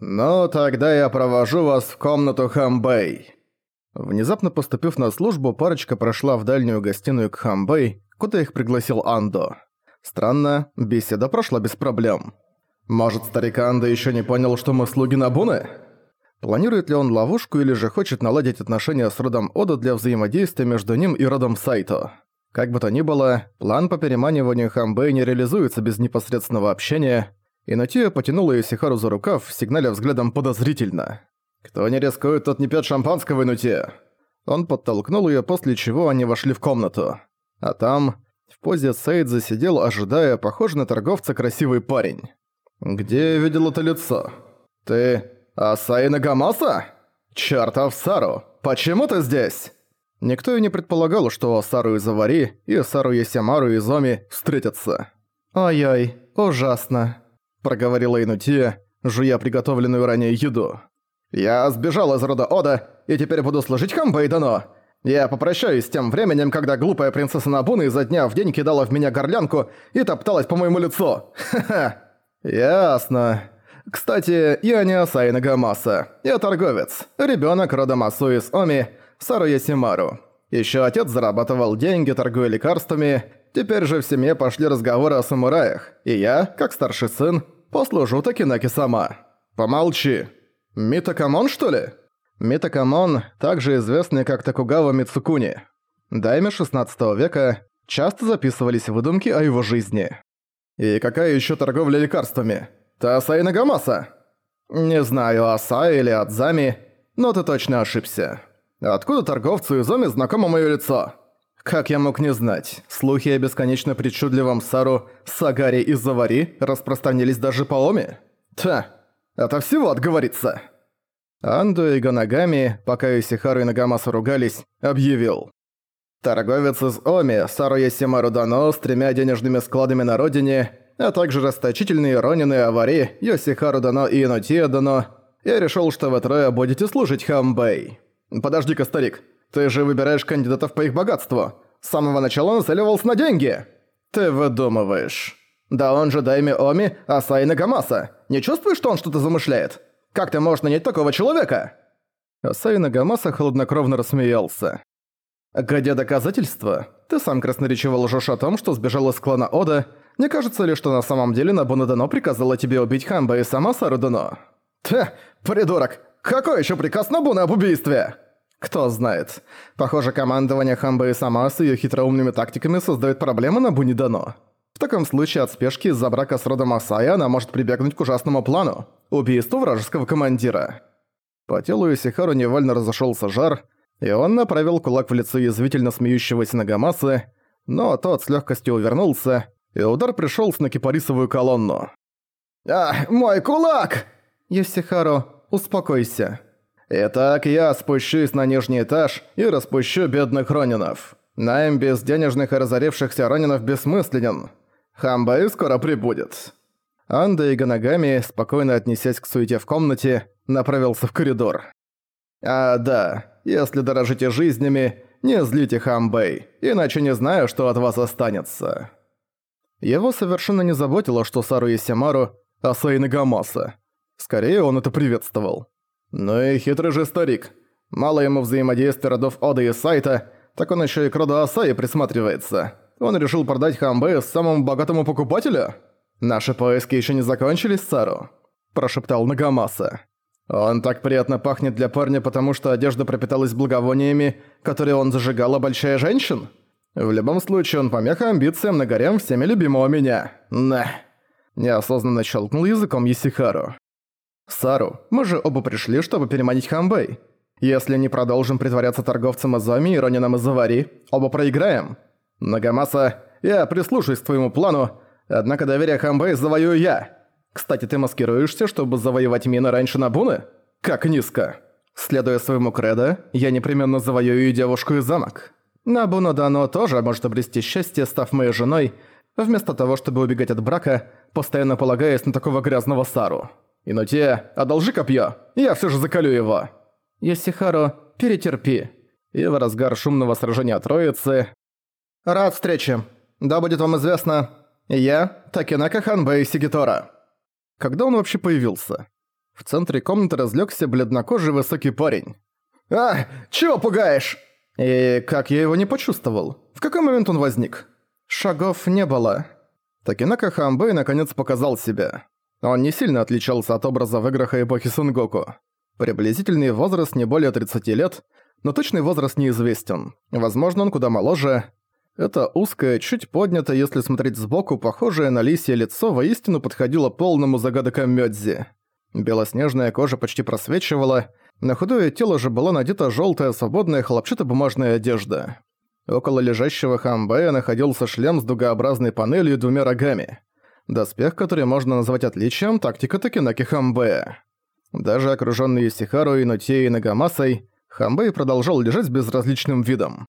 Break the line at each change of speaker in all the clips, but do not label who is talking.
«Ну, тогда я провожу вас в комнату Хамбэй». Внезапно поступив на службу, парочка прошла в дальнюю гостиную к Хамбэй, куда их пригласил Андо. Странно, беседа прошла без проблем. Может, старик Андо ещё не понял, что мы слуги Набуны? Планирует ли он ловушку или же хочет наладить отношения с родом Ода для взаимодействия между ним и родом Сайто? Как бы то ни было, план по переманиванию Хамбэй не реализуется без непосредственного общения, и Натия потянула Исихару за рукав, сигналя взглядом подозрительно. «Кто не рискует, тот не пьёт шампанского, Инутия!» Он подтолкнул её, после чего они вошли в комнату. А там, в позе Сейд засидел, ожидая, похоже на торговца, красивый парень. «Где я видел это лицо? Ты Асаи Нагамаса? Чёртов Сару! Почему ты здесь?» Никто и не предполагал, что Сару из Авари и Сару Ясямару из Оми встретятся.
«Ой-ой, ужасно», – проговорила Инутия, жуя приготовленную ранее еду.
«Я сбежал из рода Ода и теперь буду служить Хамбейдано. Я попрощаюсь с тем временем, когда глупая принцесса Набуна изо дня в день кидала в меня горлянку и топталась по моему лицу. Ха-ха. Ясно. Кстати, я не Асай Нагамаса. Я торговец. Ребёнок рода Масу из Оми, Сару Ясимару. Ещё отец зарабатывал деньги, торгуя лекарствами. Теперь же в семье пошли разговоры о самураях. И я, как старший сын, послужу Такинаки сама. Помолчи. Мито Комон, что ли? Мито Комон, также известный как Токугава Мицукуни. Даймё 16 века часто записывались выдумки о его жизни. И какая ещё торговля лекарствами? Тасай Нагамаса? Не знаю, Аса или Адзами, но ты точно ошибся. Откуда торговцу из Оми знакомо моё лицо? Как я мог не знать? Слухи о бесконечно причудливом Сару Сагари из Завари распространились даже по Оми? Та, это всего отговорится. Андо и Ганагами, пока Исихару и Нагамаса ругались, объявил. Торговец из Оми, Сару Ясимару Дано, с тремя денежными складами на родине, а также расточительные Ронины и Авари, Йосихару Дано и Инотия Дано, я решил, что вы трое будете служить Хамбэй. Подожди-ка, старик, ты же выбираешь кандидатов по их богатству. С самого начала нацеливался на деньги. Ты выдумываешь. Да он же Дайми Оми, Асай Нагамаса. Не чувствуешь, что он что-то замышляет? Как ты можешь нанять такого человека?» Асай Нагамаса хладнокровно рассмеялся. «Где доказательства? Ты сам красноречиво лжешь о том, что сбежал из клана Ода. Не кажется ли, что на самом деле Набуна Дано приказала тебе убить Хамба и сама Сару Дано?» «Ты, придурок! Какой еще приказ Набуна об убийстве?» «Кто знает. Похоже, командование Хамба и сама с её хитроумными тактиками создает проблемы Набуне Дано. В таком случае от спешки из-за брака с родом Асая она может прибегнуть к ужасному плану – убийству вражеского командира». По телу Исихару невольно разошелся жар, и он направил кулак в лицо язвительно смеющегося Нагамасы, но тот с легкостью увернулся, и удар пришелся на кипарисовую колонну. «А, мой кулак!» «Исихару, успокойся». «Итак, я спущусь на нижний этаж и распущу бедных ронинов. Найм без денежных и разорившихся ронинов бессмысленен. Хамбай скоро прибудет». Анда и Ганагами, спокойно отнесясь к суете в комнате, направился в коридор. «А, да, если дорожите жизнями, не злите Хамбэй, иначе не знаю, что от вас останется». Его совершенно не заботило, что Сару Исямару – Асаи Нагамаса. Скорее, он это приветствовал. Ну и хитрый же старик. Мало ему взаимодействия родов Ода и Сайта, так он еще и к роду Асаи присматривается. Он решил продать Хамбэ самому богатому покупателю? Наши поиски еще не закончились, Сару?» – прошептал Нагамаса. «Он так приятно пахнет для парня, потому что одежда пропиталась благовониями, которые он зажигал, обольщая женщин? В любом случае, он помеха амбициям на гарем всеми любимого меня. На!» Неосознанно щелкнул языком Есихару. «Сару, мы же оба пришли, чтобы переманить Хамбэй. Если не продолжим притворяться торговцем Азами и Ронином из Завари, оба проиграем. Нагамаса, я прислушаюсь к твоему плану, однако доверие Хамбэй завоюю я. Кстати, ты маскируешься, чтобы завоевать Мина раньше Набуны? Как низко. Следуя своему кредо, я непременно завоюю девушку и замок. Набуна Дано тоже может обрести счастье, став моей женой, вместо того, чтобы убегать от брака, постоянно полагаясь на такого грязного Сару. Инутия, одолжи копье, я все же закалю его. Йосихаро, перетерпи. И в разгар шумного сражения троицы «Рад встрече. Да будет вам известно, я Такинака Ханбэй Сигитора». Когда он вообще появился?
В центре комнаты разлегся бледнокожий высокий парень.
«А, чего пугаешь?»
И как я его не почувствовал? В какой момент он возник? Шагов не было. Такинака Хамбэй наконец показал себя. Он не сильно отличался от образа в играх эпохи Сунгоку. Приблизительный возраст не более 30 лет, но точный возраст неизвестен. Возможно, он куда моложе. Это узкое, чуть поднятое, если смотреть сбоку, похожее на лисье лицо воистину подходило полному загадка Мёдзи. Белоснежная кожа почти просвечивала, на худое тело же была надета желтая свободная хлопчатобумажная одежда. Около лежащего Хамбэя находился шлем с дугообразной панелью и двумя рогами. Доспех, который можно назвать отличием тактика Токенаки Хамбэя. Даже окружённый Исихару, Инутей и Нагамасой, Хамбэй продолжал лежать с безразличным видом.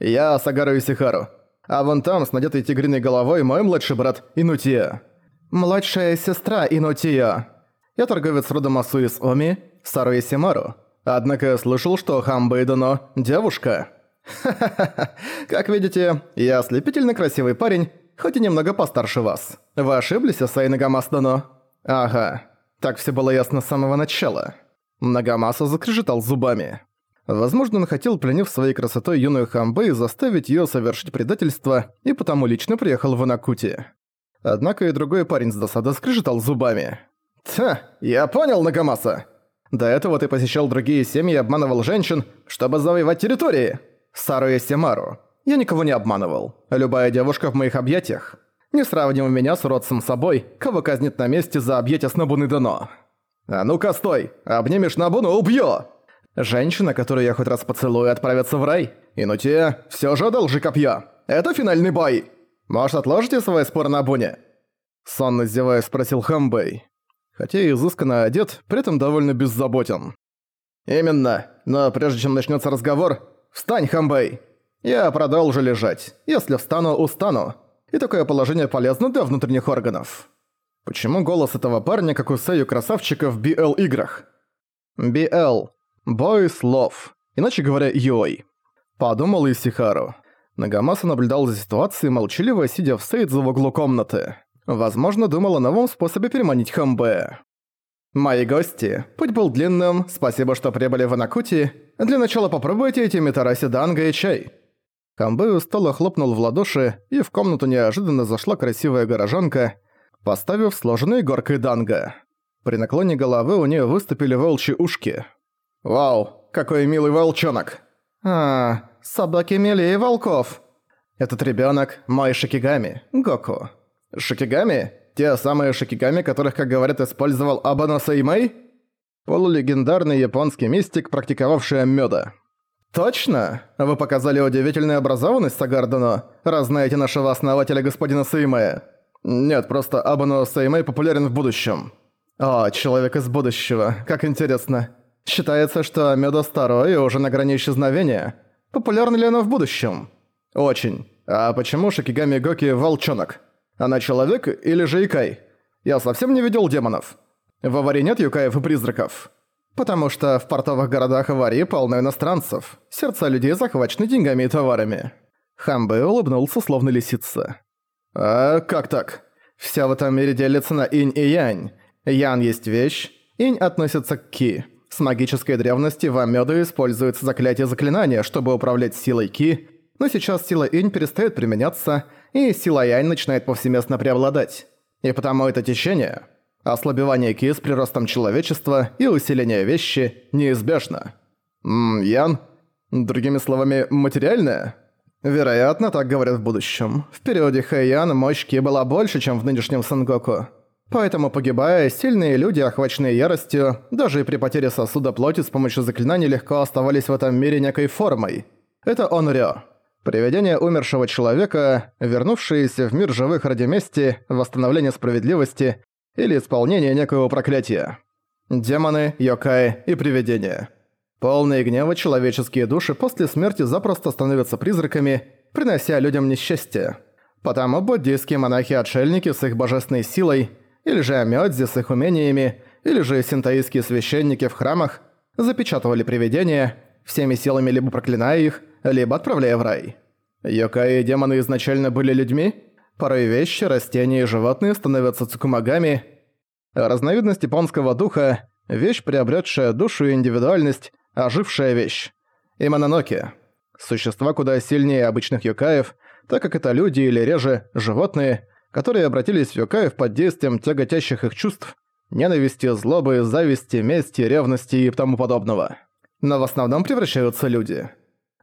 «Я Сагару Исихару, а вон там с надетой тигриной головой мой младший брат Инутия. Младшая сестра Инутия. Я торговец родом Асу из Оми, Сару Исимару. Однако я слышал, что Хамбэй Дано – девушка. Ха-ха-ха, как видите, я ослепительно красивый парень, хоть и немного постарше вас. Вы ошиблись, Асай Нагамас Дано? Ага, так все было ясно с самого начала. Нагамаса закрежетал зубами. Возможно, он хотел, пленив своей красотой юную Хамбэй, заставить её совершить предательство, и потому лично приехал в Анакути. Однако и другой парень с досады скрежетал зубами. «Ха, я понял, Нагамаса. До этого ты посещал другие семьи и обманывал женщин, чтобы завоевать территории. Сару и Семару. Я никого не обманывал. Любая девушка в моих объятиях. Не сравнивай меня с уродцем собой, кого казнит на месте за объятия с Набуны Дано. А ну-ка стой, обнимешь Набуну, убью! Женщина, которую я хоть раз поцелую, отправится в рай. И ну те, всё же одолжи копье. Это финальный бой. Может, отложите свой спор на Буне? Сонно зевая спросил Хамбэй хотя и изысканно одет, при этом довольно беззаботен. «Именно. Но прежде чем начнется разговор, встань, Хамбэй. Я продолжу лежать. Если встану, устану. И такое положение полезно для внутренних органов». Почему голос этого парня, как у Сэю красавчика в BL-играх? BL. Boys Love. Иначе говоря, Йой. Подумал Исихару. Нагамаса наблюдал за ситуацией, молчаливо сидя в сейдзе в углу комнаты. Возможно, думал о новом способе переманить Хамбе. «Мои гости, путь был длинным, спасибо, что прибыли в Анакути. Для начала попробуйте эти митараси данго и чай». Хамбе устало хлопнул в ладоши, и в комнату неожиданно зашла красивая горожанка, поставив сложенной горкой данго. При наклоне головы у нее выступили волчьи ушки. «Вау, какой милый волчонок!» «А, собаки милее волков!» «Этот ребенок мой Шикигами, Гоку». Шикигами? Те самые шикигами, которых, как говорят, использовал Абано Сеймэй? Полулегендарный японский мистик, практиковавший мёда. «Точно? Вы показали удивительную образованность, Сагардано, раз знаете нашего основателя господина Сеймэя. Нет, просто Абано Сеймэй популярен в будущем». «О, человек из будущего, как интересно. Считается, что Мёда старой и уже на грани исчезновения. Популярна ли она в будущем?» «Очень. А почему Шикигами Гоки – волчонок?» Она человек или же Икай? Я совсем не видел демонов. В аварии нет юкаев и призраков. Потому что в портовых городах аварии полно иностранцев. Сердца людей захвачены деньгами и товарами. Хамбе улыбнулся, словно лисица. «А как так? Вся в этом мире делится на инь и янь. Ян есть вещь, инь относится к ки. С магической древности в Амёду используется заклятие заклинания, чтобы управлять силой ки, но сейчас сила инь перестает применяться, и сила янь начинает повсеместно преобладать. И потому это течение, ослабевание ки с приростом человечества и усиление вещи неизбежно. Ммм, ян? Другими словами, материальное? Вероятно, так говорят в будущем. В периоде Хэйян мощь ки была больше, чем в нынешнем Сангоку. Поэтому, погибая, сильные люди, охваченные яростью, даже и при потере сосуда плоти с помощью заклинаний легко оставались в этом мире некой формой. Это Онрё. Привидение умершего человека, вернувшееся в мир живых ради мести, восстановления справедливости или исполнения некоего проклятия. Демоны, йокаи и привидения. Полные гнева человеческие души после смерти запросто становятся призраками, принося людям несчастье. Потому буддийские монахи-отшельники с их божественной силой, или же амёдзи с их умениями, или же синтаистские священники в храмах запечатывали привидения, всеми силами либо проклиная их, либо отправляя в рай. Йокаи и демоны изначально были людьми, порой вещи, растения и животные становятся цукумагами. Разновидность японского духа
Вещь, приобретшая душу и индивидуальность, ожившая вещь. И. Существа куда сильнее обычных юкаев, так как это люди или реже животные, которые обратились в юкаев под действием тяготящих их чувств, ненависти, злобы, зависти, мести, ревности и тому подобного. Но в основном превращаются люди.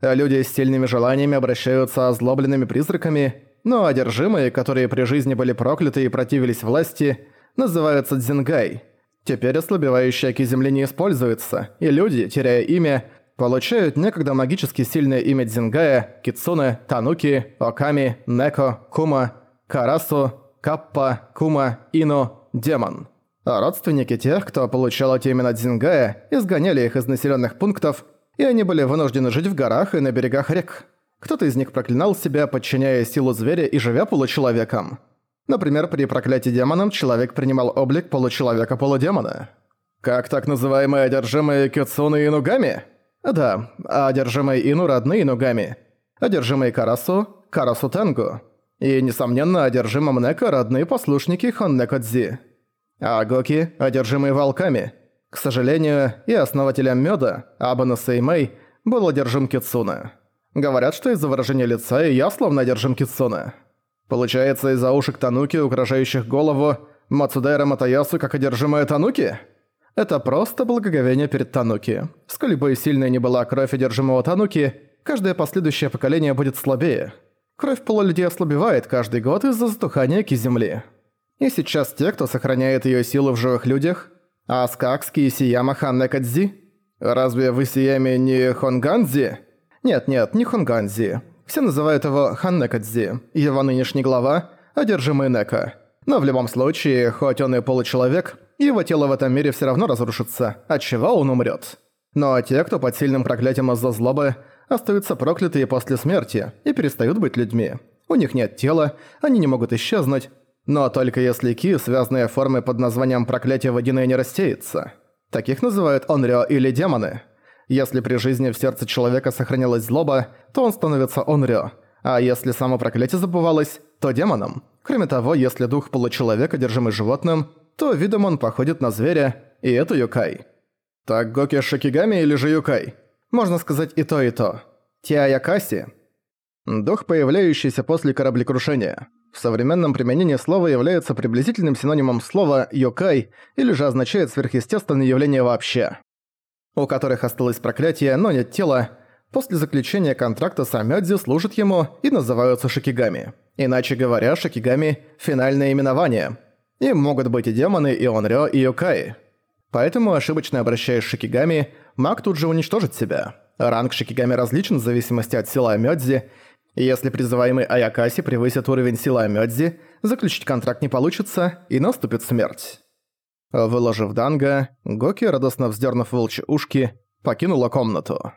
А люди с сильными желаниями обращаются озлобленными призраками, но одержимые, которые при жизни были прокляты и противились власти, называются дзингай. Теперь ослабевающие оки земли не используются, и люди, теряя имя, получают некогда магически сильное имя Дзингая, Кицуне, Тануки, Оками, Неко, Кума, Карасу, Каппа, Кума, Ино, Демон. А родственники тех, кто получал эти имена Дзингая, изгоняли их из населенных пунктов, и они были вынуждены жить в горах и на берегах рек. Кто-то из них проклинал себя, подчиняя силу зверя и живя получеловеком. Например, при проклятии демоном человек принимал облик получеловека-полудемона. Как так называемые одержимые Кюцуны и Нугами? Да, а одержимые Ину родные Нугами. Одержимые Карасу – Карасу Тенгу. И, несомненно, одержимым Нека родные послушники Хоннекодзи. А Гоки – одержимые волками. К сожалению, и основателем Мёда, Абана Сеймэй, был одержим Кицуна. Говорят, что из-за выражения лица я словно одержим Кицуна. Получается, из-за ушек Тануки, украшающих голову, Мацудайра Матаясу как одержимая Тануки? Это просто благоговение перед Тануки. Сколь бы сильной ни была кровь одержимого Тануки, каждое последующее поколение будет слабее. Кровь полулюдей ослабевает каждый год из-за затухания ки-земли. И сейчас те, кто сохраняет её силу в живых людях, Аскакски и Сияма Ханнекадзи? Разве вы Сияме не Хонганзи? Нет-нет, не Хонганзи. Все называют его Ханнекадзи. Его нынешний глава – одержимый Нека. Но в любом случае, хоть он и получеловек, его тело в этом мире все равно разрушится, от чего он умрет. Но те, кто под сильным проклятием из-за злобы, остаются проклятые после смерти и перестают быть людьми. У них нет тела, они не могут исчезнуть, но только если ки, связанные формы под названием проклятия водяное не рассеется. Таких называют онрё или демоны. Если при жизни в сердце человека сохранилась злоба, то он становится онрё, а если само проклятие забывалось, то демоном. Кроме того, если дух получеловека, держимый животным, то видом он походит на зверя, и это юкай. Так Гоки Шикигами или же юкай? Можно сказать и то, и то. Тиаякаси – дух, появляющийся после кораблекрушения – в современном применении слова является приблизительным синонимом слова «йокай» или же означает сверхъестественное явление вообще. У которых осталось проклятие, но нет тела, после заключения контракта Самёдзи служат ему и называются шикигами. Иначе говоря, шикигами – финальное именование. Им могут быть и демоны, и онрё, и йокаи. Поэтому, ошибочно обращаясь к шикигами, маг тут же уничтожит себя. Ранг шикигами различен в зависимости от силы Амёдзи, если призываемый Аякаси превысит уровень силы Амёдзи, заключить контракт не получится, и наступит смерть. Выложив данга, Гоки, радостно вздернув волчьи ушки, покинула комнату.